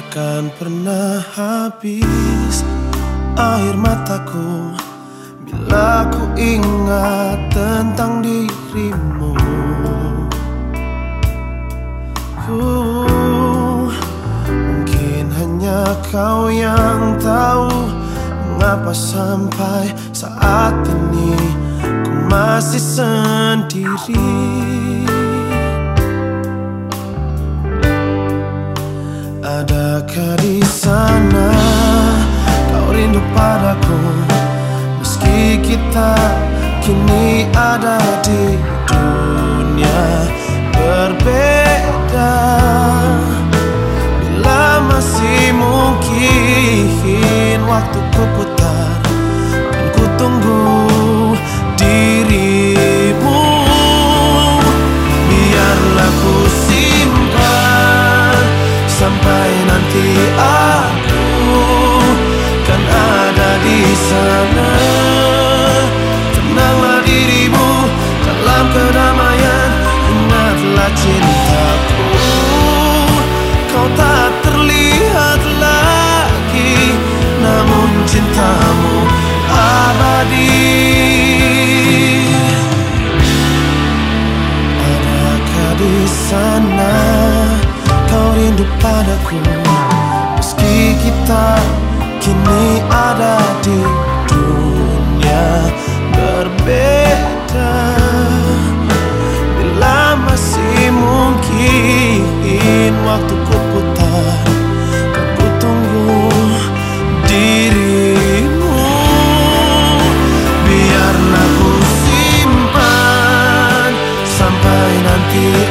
Takkan pernah habis air mataku. Bila ku ingat tentang dirimu uh, Mungkin hanya kau yang tahu Mengapa sampai saat ini Ku masih sendiri Adakah di sana kau rindu padaku. Meski kita kini ada di dunia berbeda. Bila masih mungkin waktu tadi di sana kau rindu padaku? Meski kita kini ada di dunia you